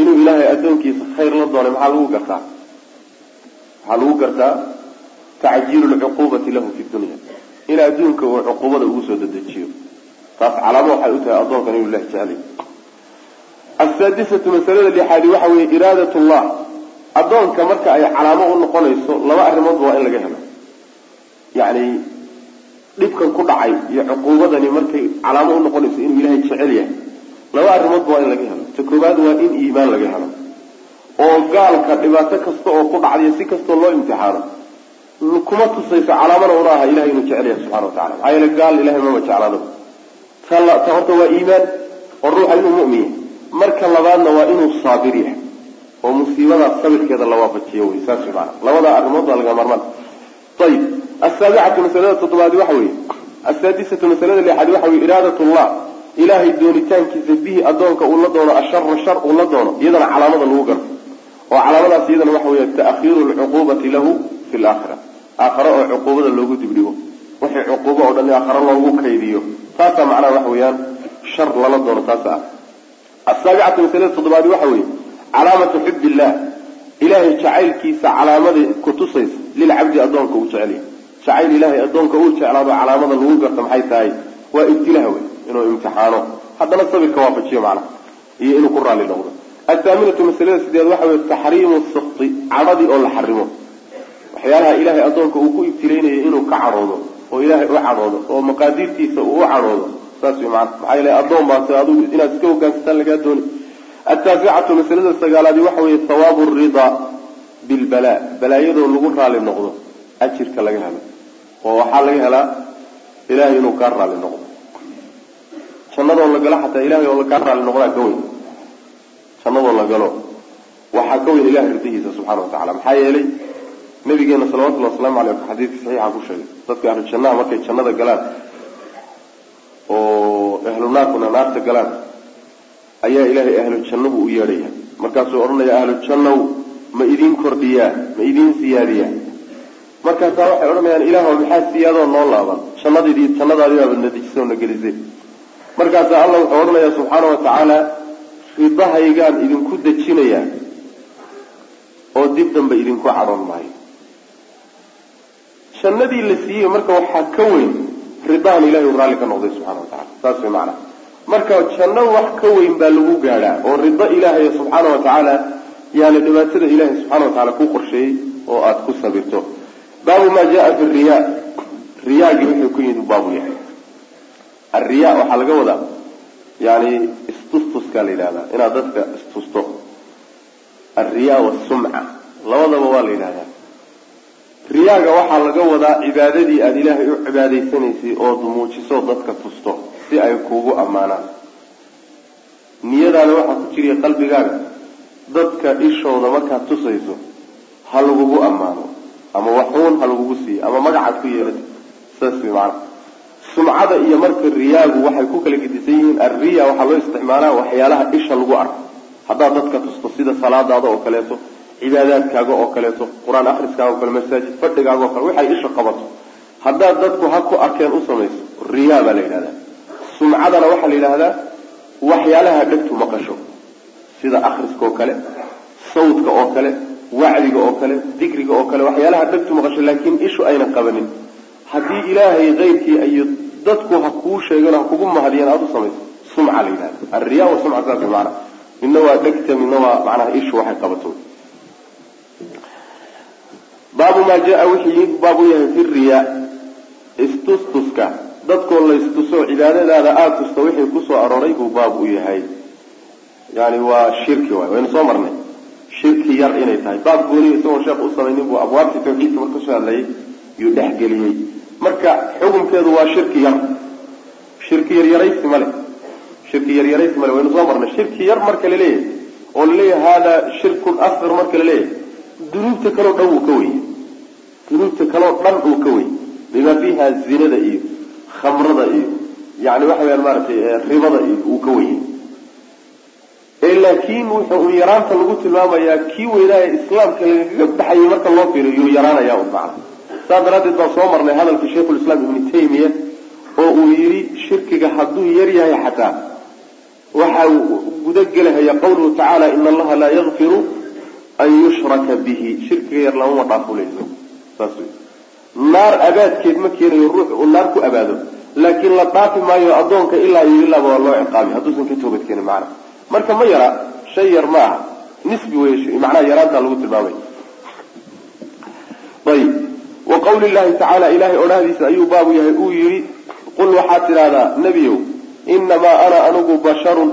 Inuu ilaahay addoonkiisa khayr la doonay maxaa lagu gartaa? Maxaa lagu gartaa? Tacjiilu lcuquubati lahu fi dunya in adduunka uu cuquubada ugu soo dedejiyo taas calaamo waxay u tahay addoonkan inuu ilahi jeclay asaadisatu masalada lixaadi waxa weeye iraadat llah addoonka marka ay calaamo u noqonayso laba arrimoodba waa in laga helo. Yacni dhibkan ku dhacay iyo cuquubadani markay calaamo u noqonayso inuu ilaahay jecel yahay laba arrimoodba waa in laga helo. Ta koowaad waa in iimaan laga helo. Oo gaalka dhibaato kasta oo ku dhacday si kastoo loo imtixaano kuma tusayso calaamana una aha ilahay inuu jecel yahay subxana wa tacala maxaa yeele gaal ilahay mama jeclaado ta ta horta waa iimaan oo ruuxa inuu mu'min yahay marka labaadna waa inuu saabir yahay oo musiibadaas sabirkeeda la waafajiyo wey saas maana labada arrimood baa laga marmaan ayib asaabicatu masalada toddobaadi waxa weeye asaadisatu masalada lixaad waxa weye iraadat llah ilaahay doonitaankiisa bihi addoonka uu la doono ashara shar uu la doono iyadana calaamada lagu garto oo calaamadaas iyadana waxa weeye ta'khiiru lcuquubati lahu fi laakhira aakhare oo cuquubada loogu dibdhigo wixii cuquubo oo dhan aakhare loogu kaydiyo. Taasaa macnaha waxa weeyaan shar lala doono taas ah. Asaabicatu masalada toddobaadi waxa weeye calaamatu xub illah ilahay jacaylkiisa calaamada kutusaysa lilcabdi addoonka uu jecel yahay jacayl ilahay addoonka uu jeclaado calaamada lagu garto maxay tahay? Waa ibtilaha wey inuu imtixaano. Haddana sabirka waafajiyo macnaha iyo inuu ku raalli noqdo. Athaaminatu masalada sideed waxa weye taxriimu sikti cadhadii oo la xarimo waxyaalaha ilahay addoonka uu ku ibtilaynayay inuu ka cadhoodo oo ilaahay u cadhoodo oo maqaadiirtiisa uu u cadhoodo saas wey maana maxaa yeele addoon baase adigu inaad iska hogaansataan lagaa dooni ataasicatu masalada sagaalaadi waxa weeye hawaabu ridaa bilbalaa balaayadoo lagu raali noqdo ajirka laga helo oo waxaa laga helaa ilahay inuu kaa raali noqdo. Jannadoo la galo xataa ilahay oo kaa raali noqdaa ka weyn. Jannadoo la galo waxaa ka weyn ilahay ridihiisa subxana wa tacala maxaa yeelay nabigeena salawatullhi waslamu aleyh xadiidka saxiixa ku sheegay. Dadka ahlu jannaha markay jannada galaan oo ahlu naarkuna naarta galaan ayaa ilaahay ahlu jannabu u yeedhaya. Markaasuu odhanaya ahlu jannaw ma idiin kordhiyaa ma idiin siyaadiyaa. Markaasaa waxay odhanayaan ilaahw maxaa siyaadoo noo laaban? Jannadii jannadaadibaaba nadijisoo na gelisay. Markaasaa allah wuxuu odhanayaa subxaana wa tacaala ridahaygaan idinku dejinayaa oo dib dambe idinku cadhoon maayo jannadii la siiyey marka waxaa ka weyn ridahan ilahay u raalli ka noqday subxana wa saas way macana marka janno wax ka weyn baa lagu gaadhaa oo rido ilaahay subxaana wa tacaala yaani dhibaatada ilahay subxana wa tacala ku qorsheeyey oo aada ku sabirto. Baabu maa jaa fi riya riyaagii wuxuu ku yimid baabu yahay. Alriya waxaa laga wadaa yani istustuskaa la yidhahdaa inaad dadka istusto. Alriya wasumca labadaba waa la yidhahdaa riyaaga waxaa laga wadaa cibaadadii aada ilaahay u cibaadaysanaysay ood muujiso dadka tusto si ay kuugu ammaanaan. Niyadaana waxaa ku jiriya qalbigaaga dadka ishooda markaad tusayso ha lagugu ammaano ama waxuun ha lagugu siiyo ama magacaad ku yeelata saas way macana sumcada iyo marka riyaagu waxay ku kala gedisan yihiin alriya waxaa loo isticmaalaa waxyaalaha isha lagu arko. Haddaad dadka tusto sida salaadaada oo kaleeto cibaadaadkaaga oo kaleeto qur'aan akhriskaaga o kale masaajid fadhigaaga oo kale waxay isha qabato. Haddaad dadku ha ku arkeen u samayso riyaa baa la yidhahdaa. Sumcadana waxaa la yidhaahdaa waxyaalaha dhegtu maqasho sida akhriska oo kale sawdka oo kale wacdiga oo kale dikriga oo kale waxyaalaha dhegtu maqasho laakiin ishu ayna qabanin. Haddii ilaahay keyrkii iyo dadku ha kuu sheegan ha kugu mahadiyan aada u samayso sumca la yidhahda alriya wa sumca saas maana midna waa dhegta midna waa macnaha ishu waxay qabato baabu maa jaa yimid baabu yahay fi riya istustuska. Dadkoo la istuso cibaadadaada aada tusto wixii ku soo arooray buu baab u yahay. Yani waa shirki waay waynu soo marnay. Shirki yar inay tahay. Baab gooniya isagoon sheekh u samaynin buu abwaabtii tawxiidka marka ka soo hadlayay yuu dhexgeliyey. Marka xukunkeedu waa shirki yar. Shirki yaryaraysi male shirki yaryaraysi male waynu soo marnay. Shirki yar marka la leeyahay oo la leeyahay haadaa shirkun asqar marka la leeyahay dunuubta kaleo dhan wuu ka weyey dunuubta kaleo dhan uu ka weyey bima fiiha zinada iyo khamrada iyo yani waxa weyaan maaragtay ribada iyo uu ka weyey ee laakiin wuxuu un yaraanta lagu tilmaamayaa kii weynaaye islaamka lagaga baxayay marka loo fiiriyo yaraanaya un macna saas daraaddeed baan soo marnay hadalka sheikhulislaam ibnu taymiya oo uu yidhi shirkiga hadduu yar yahay xataa. Waxa uu gudagelahaya qawluhu tacaala ina allaha laa yakfiru an yushraka bihi shirkiga yar lamama dhaafulayso saas wey naar abaadkeed ma keenayo ruux uu naar ku abaado laakiin la dhaafi maayo addoonka ilaa iyo ilaaba waa loo ciqaabi hadduusan ka toobad keenin macna marka ma yara shay yar ma aha nisbi wey macnaha yaraantaa lagu tilmaamay ayib wa qawli llahi tacaala ilahay odhahdiisa ayuu baabu yahay uu yidhi qul waxaad tidhahdaa nebiyow inamaa ana anigu basharun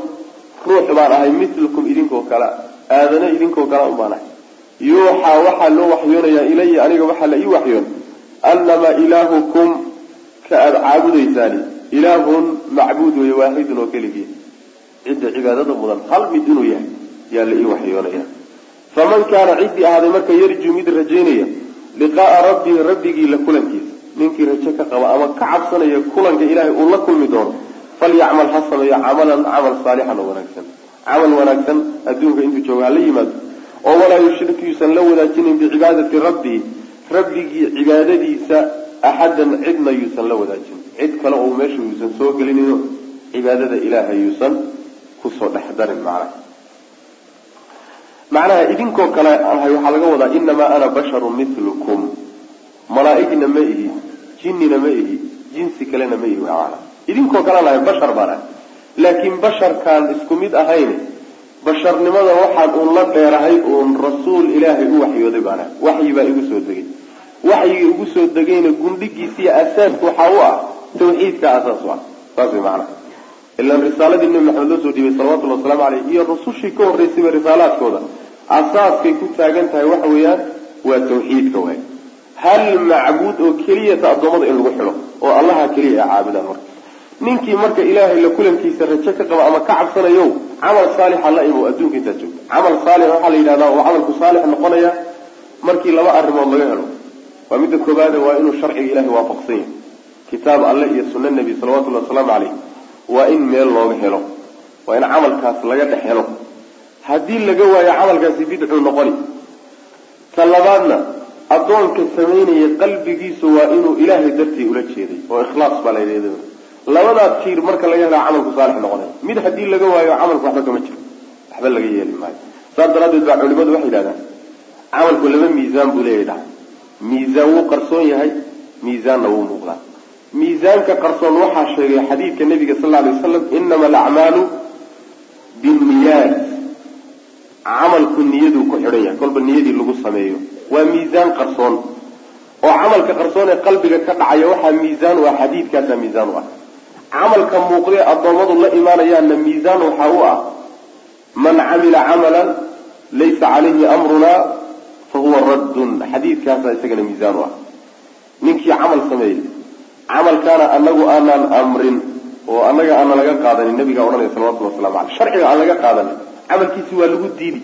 ruux baan ahay milukum idinkoo kale aadane idinkoo kale un baan ahay yuuxaa waxaa loo waxyoonayaa ilaya aniga waxaa la ii waxyoon. Annamaa ilaahukum ka aada caabudaysaani ilaahun macbuud weeye waaxidun oo keligii. Cidda cibaadada mudan hal mid inuu yahay yaa la ii waxyoonaya. Faman kaana ciddii ahaaday marka yarjuu mid rajaynaya liqaaa rabbihi rabbigii la kulankiisa ninkii rajo ka qaba ama ka cabsanaya kulanka ilaahay uu la kulmi doono falyacmal ha sameeyo camalan camal saalixan oo wanaagsan camal wanaagsan adduunka intuu jooga hala yimaado oo walaa yushrik yuusan la wadaajinin bicibaadati rabbihi rabbigii cibaadadiisa axadan cidna yuusan la wadaajinin cid kale oo meesha yuusan soo gelinino cibaadada ilaahay yuusan ku soo dhex darin macnaha. Macnaha idinkoo kale ahay waxaa laga wadaa inamaa ana basharun milukum malaaigna ma ihi jinnina ma ihi jinsi kalena ma ihi idinkoo kale lahay bashar baan ahay laakiin basharkaan isku mid ahayn basharnimada waxaan uun la dheerahay uun rasuul ilaahay u waxyooday baan ahay waxyi baa igu soo degay. Waxyigii igu soo degayna gundhigiisiiyo asaaska waxaa u ah tawxiidka asaas u ah saas way macanaha ilaan risaaladii nebi maxamed loo soo dhiibay salawatullhi wasalaamu caleyh iyo rusushii ka horreysayba risaalaadkooda asaaskay ku taagan tahay waxa weeyaan waa tawxiidka waay. Hal macbuud oo keliyata addoommada in lagu xidho oo allaha keliya ay caabudaan marka ninkii marka ilaahay la kulankiisa rajo ka qaba ama ka cabsanayo camal saalixa la imo adduunka intaad joogto camal saalix waxaa la yidhahdaa oo camalku saalix noqonaya markii laba arrimood laga helo. Waa midda koobaade waa inuu sharciga ilahay waafaqsan yahay. Kitaab alle iyo sunna nebi salawatullahi wasalaamu caleyh waa in meel looga helo. Waa in camalkaas laga dhex helo. Haddii laga waayo camalkaasi bidcuu noqoni. Ta labaadna addoonka samaynaya qalbigiisu waa inuu ilaahay dartii ula jeeday. Oo ikhlaas baa la labadaa tiir marka laga helaa camalku saalix noqonaya mid haddii laga waayo camalku waxba kama jiro. Waxba laga yeeli maayo. Saas daraaddeed baa culimadu waxay yidhahdaan camalku laba miisaan buu leeyahy dhaha miisaan wuu qarsoon yahay miisaanna wuu muuqdaa. Miisaanka qarsoon waxaa sheegay xadiidka nabiga sal lla alay wasalam inama alacmaalu binniyaat. Camalku niyaduu ku xidhan yahay. Kolba niyadii lagu sameeyo. Waa miisaan qarsoon. Oo camalka qarsoon ee qalbiga ka dhacaya waxaa miisaan u ah xadiidkaasaa miisaan u ah camalka muuqdee addoommadu la imaanayaanna miisaan waxaa u ah man camila camalan laysa calayhi amrunaa fa huwa raddun. Xadiidkaasaa isagana miisaan u ah. Ninkii camal sameeyey camalkaana anagu aanaan amrin oo annaga aana laga qaadanin nabigaa odhanaya salawatulli waslamu caleyh sharciga aan laga qaadanin camalkiisi waa lagu diidi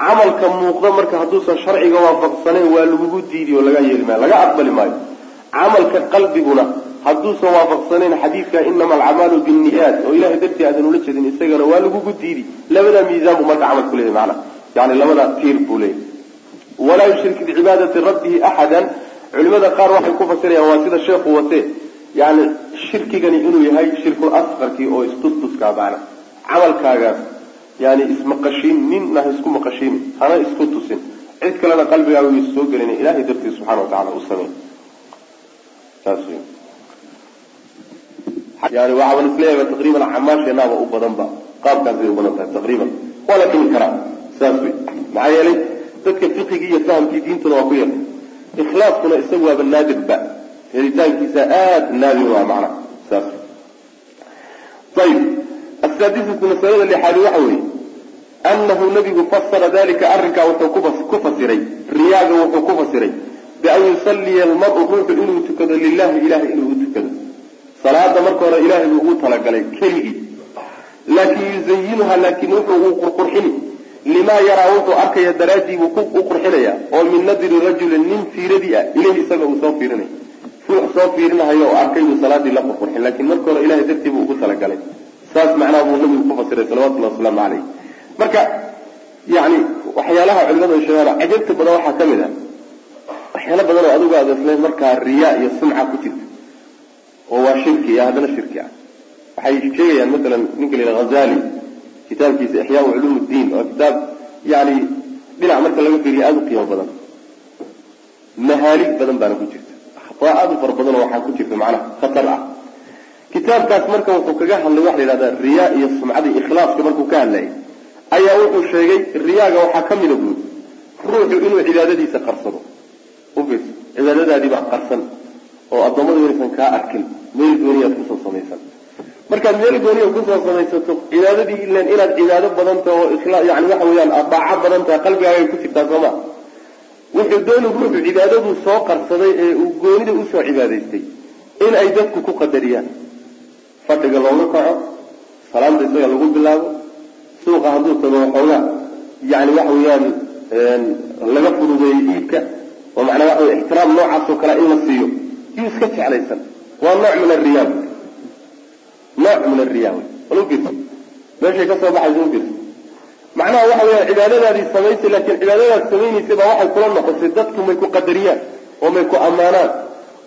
camalka muuqda marka hadduusan sharciga waafaqsanayn waa lagugu diidi oo laga yeeli maayo laga aqbali maayo. Camalka qalbiguna hadduusan waafaqsanayn xadiidka inama alcamaalu binniyaat oo ilahay dartii aadan ula jeedin isagana waa lagugu diidi labadaa miisaan buu marka camalku leeyahy maana yani labadaa tiir buu leeyahy walaa yushrik bicibaadati rabbihi axadan. Culimada qaar waxay ku fasirayaan waa sida sheekhu wate yani shirkigani inuu yahay shirkul asqarkii oo istustuskaa macna. Camalkaagaas yani ismaqashiin ninna isku maqashiin hana isku tusin. Cid kalena qalbigaaga soo gelina ilahay dartii subxana wa tacala u samey saas yani waxaaban is leeyahay taqriiban camaasheenaaba u badanba qaabkaasay u badan tahay taqriiban waa la dhimi karaa saas wey maxaa yeelay dadka fiqigii iyo fahamkii diintuna waa ku yar ikhlaaskuna isagu waaba naadirba helitaankiisa aada naadir waa macna saas ayib asaadisatu masalada lixaadi waxa weeye anahu nabigu fasara dalika arrinkaa wuxuu ku fasiray riyaaga wuxuu ku fasiray bian yusalliya almaru ruuxu inuu tukado lilahi ilahay inuu u tukado salaada marka hore ilahay buu ugu talagalay keligii. Laakin yuzayinuha laakin wuxuu u qurqurxini. Limaa yaraa wuxuu arkaya daraaddii buu u qurxinaya oo min nadri rajulin nin fiiradii ah. Ilayhi isaga uu soo fiirinay. Ruux soo fiirinahayo oo arkay buu salaadii la qurqurxin. Laakiin marka hore ilahay dartii buu ugu talagalay. Saas macnaha buu nabigu ku fasiray salawatullahi wasalaamu caleyh marka yani waxyaalaha culimadu sheegaan cajabta badan waxaa ka mid ah. Waxyaala badan oo adigu aad markaa riyaa iyo sumca ku jirta oo waa shirki iyo haddana shirki ah. Waxay sheegayaan masalan ninka la yidhaha hazali kitaabkiisa ixyaau culuum ddiin oo kitaab yani dhinac marka laga fiiriyo aada u qiimo badan. Mahaalig badan baana ku jirta. Akhtaa aada u fara badan oo waxaa ku jirta macnaha khatar ah. Kitaabkaas marka wuxuu kaga hadlay waxa la yidhahdaa riyaa iyo sumcada ikhlaaska markuu ka hadlayay ayaa wuxuu sheegay riyaaga waxaa ka mida buuri ruuxu inuu cibaadadiisa qarsado. Ufiirso cibaadadaadiibaa qarsan oo addoommadu inaysan kaa arkin. Meel gooniyaad ku soo samaysan. Markaad meel gooniya ku soo samaysato cibaadadii ilan inaad cibaado badanta oo yani waxa weyaan adaaco badan tahay qalbigaagay ku jirtaa sooma. Wuxuu dooni ruuxu cibaadaduu soo qarsaday ee uu goonida u soo cibaadaystay in ay dadku ku qadariyaan. Fadhiga looga kaco salaamta isaga lagu bilaabo suuqa hadduu tago waxoogaa yani waxa weeyaan laga fududeeyo iibka. Oo macnaa waxa wey ixtiraam noocaasoo kale in la siiyo yuu iska jeclaysan. Waa nooc min ariya nooc min ariya bal ugirsa meeshay ka soo baxaysa ugirsa macnaha waxa weyaan cibaadadaadii samaysay laakiin cibaadadaad samaynaysay baa waxay kula noqotay dadku may ku qadariyaan oo may ku ammaanaan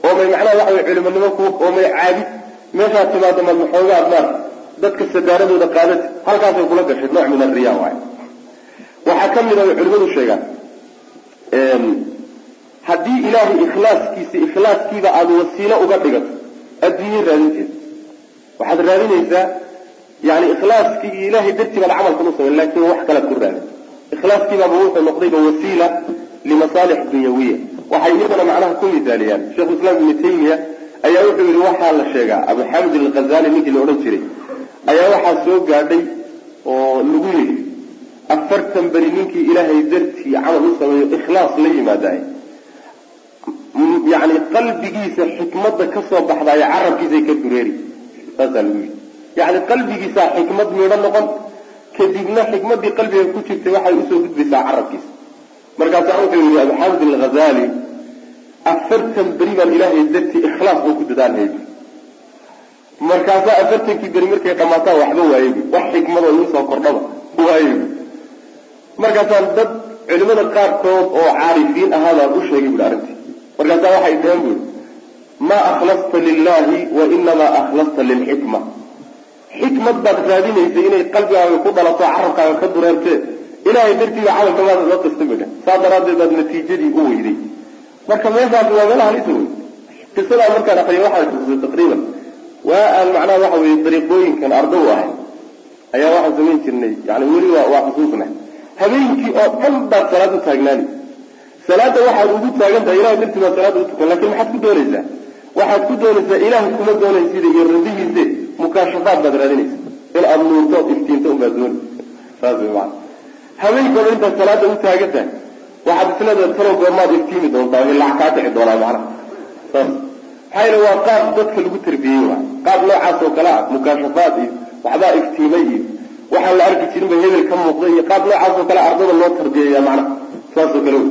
oo may macnaha waxa wey culimonimo ku oo may caabid meeshaad timaado maad maxoogaad maar dadka sadaaradooda qaadati halkaasay kula gashay nooc min ariya waay waxaa ka mid a culimadu sheegaan haddii ilaahay ikhlaaskiisa ikhlaaskiiba aada wasiilo uga dhigato adduunye raadinteeda waxaad raadinaysaa yani ikhlaaskii iyo ilahay dartii baad camalkan u samay laakiin wax kalaad ku raadin. Ikhlaaskiibaaba wuxuu noqdayba wasiila limasaalix dunyawiya. Waxay iyadana macnaha ku misaaliyaan sheikhu islaam ibnu taymiya ayaa wuxuu yihi waxaa la sheegaa abu xamid ninkii la odhan jiray ayaa waxaa soo gaadhay oo lagu yidhi afartan beri ninkii ilaahay dartii camal u sameeyo ikhlaas la yimaadaay yani qalbigiisa xikmada ka soo baxdaay carabkiisay ka dureeri. Saasaa lagu yidhi. Yani qalbigiisaa xikmad midho noqon kadibna xikmadii qalbiga ku jirtay waxay u soo gudbaysaa carabkiisa. Markaasaa wuxuu yihi abu xamid alghazali afartan beri baan ilaahay dartii ikhlaas oo ku dadaalhay markaasaa afartankii beri markay dhamaataan waxba waayey. Wax xikmadoo igu soo kordhaba waayey. Markaasaan dad culimada qaarkood oo caarifiin ahaabaan u sheegay buhi arrintii markaasaa waxay dhaheen buuri maa akhlasta lilahi wa inamaa akhlasta lilxikma. Xikmad baad raadinaysay inay qalbigaaga ku dhalato carabkaaga ka dureertee ilahay dartiiba camalka maada loo kasta midha saa daraaddeed baad natiijadii u weyday. Marka meeshaasi waa meelaha halisa wey qisadaa markaan akriya waxaan xusustay taqriiban. Waa aan macnaha waxa weye dariiqooyinkan ardow ahay. Ayaa waxaan samayn jirnay. Yani weli waa xusuusnay habeenkii oo dhan baad salaad u salaada waxaad ugu taagan tahay ilahay dartii baad salaada utukan laakiin maxaad ku doonaysaa waxaad ku doonaysaa ilahay kuma doonaysida iyo radihiise mukaashafaad baad raadinaysa in aada nuurto iftiinto unbaad dooni saas way maana habeenkooda intaad salaada u taagan tahay waxaad isleedahay talo goormaad iftiimi doontaa ilaa kaa dhici doonaa macnaha. Saas. Maxaa yeele waa qaab dadka lagu tarbiyey waay qaab noocaas oo kale ah mukaashafaad iyo waxbaa iftiimay iyo waxaan la arki jirin ba hebel ka muuqda iyo qaab noocaas oo kale ardada loo tarbiyeeya macnaha. Saasoo kale wey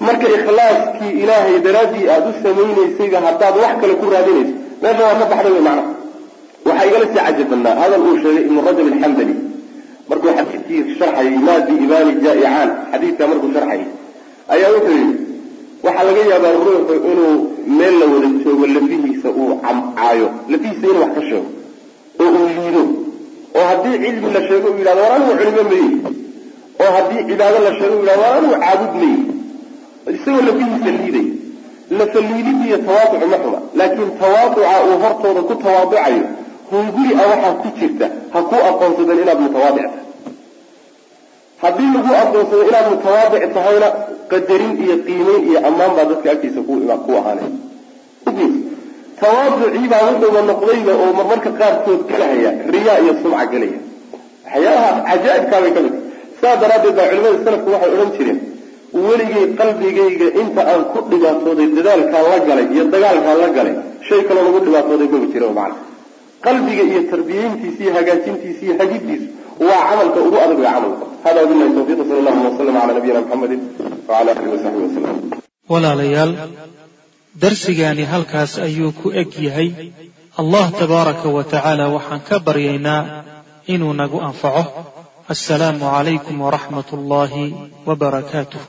marka ikhlaaskii ilaahay daraaddii aada u samaynaysayba haddaad wax kale ku raadinayso meesha waa ka baxday wey macnaha waxaa igala sii cajab hadal uu sheegay ibnu rajab alxambali markuu xadiidkii sharxayay maa biibaani jaa-icaan xadiidkaa markuu sharxayay ayaa wuxuu yidhi waxaa laga yaabaa ruuxu inuu meel la wada joogo lafihiisa uu camcaayo lafihiisa inuu wax ka sheego oo uu liido oo haddii cilmi la sheego uu yidhahdo war anigu culimo mayi oo haddii cibaado la sheego u yidhahdo war anigu caabud mayi isagoo lafihiisa liiday lafaliidid iyo tawaaducu ma xuma laakiin tawaaduca uu hortooda ku tawaaducayo hunguri waxaa ku jirta ha ku aqoonsadeen inaad mutawaadic tahay. Haddii lagu aqoonsado inaad mutawaadic tahayna qadarin iyo qiimeyn iyo ammaan baa dadka agtiisa ku ahaanay. Tawaaduciibaa wuxuuba noqdayba oo marmarka qaarkood galahaya riyaa iyo sumca gelaya waxyaalaha cajaa'ibkaabay ka mid saa daraaddeed baa culimada salafku waxay odhan jireen weligay qalbigayga inta aan ku dhibaatooday dadaalkaan la galay iyo dagaalkaan la galay shay kaloo lagu dhibaatooday maba jira macna. Qalbiga iyo tarbiyeyntiisa iyo hagaajintiisa waa camalka ugu adag ee camalka. Hada wabillahi tawfiiq sala allahu wasalam cala nabiyina muxamedin wacala alihi wasaxbi wasalam walaalayaal darsigaani halkaas ayuu ku eg yahay. Allah tabaaraka wa tacaala waxaan ka baryaynaa inuu nagu anfaco. Assalaamu calaykum waraxmat ullaahi wa barakaatuh